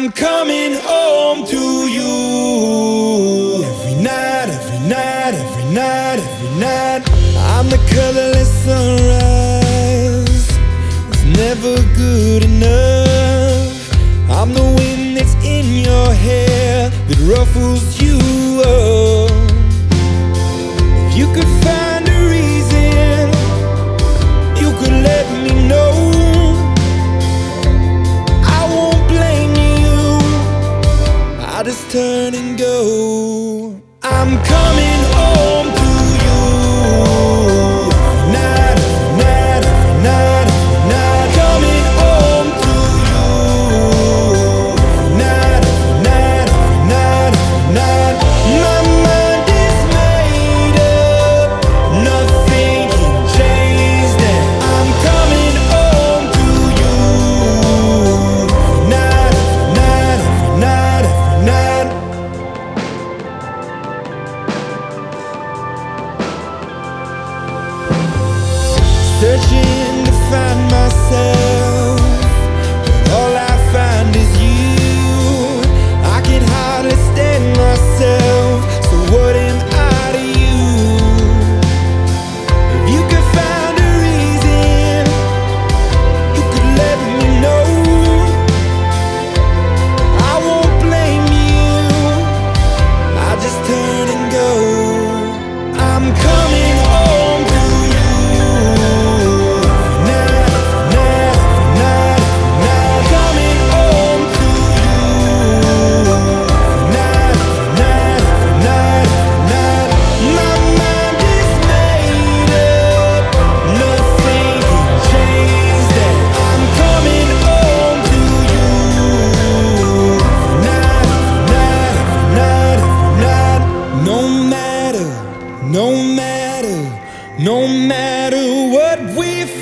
I'm coming home to you. Every night, every night, every night, every night. I'm the colorless sunrise. It's never good enough. I'm the wind that's in your hair that ruffles you up. I'm coming home. Searching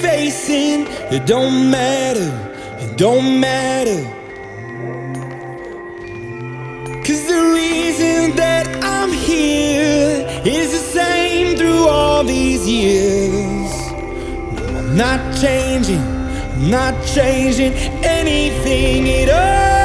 facing, it don't matter, it don't matter. Cause the reason that I'm here is the same through all these years. I'm not changing, I'm not changing anything at all.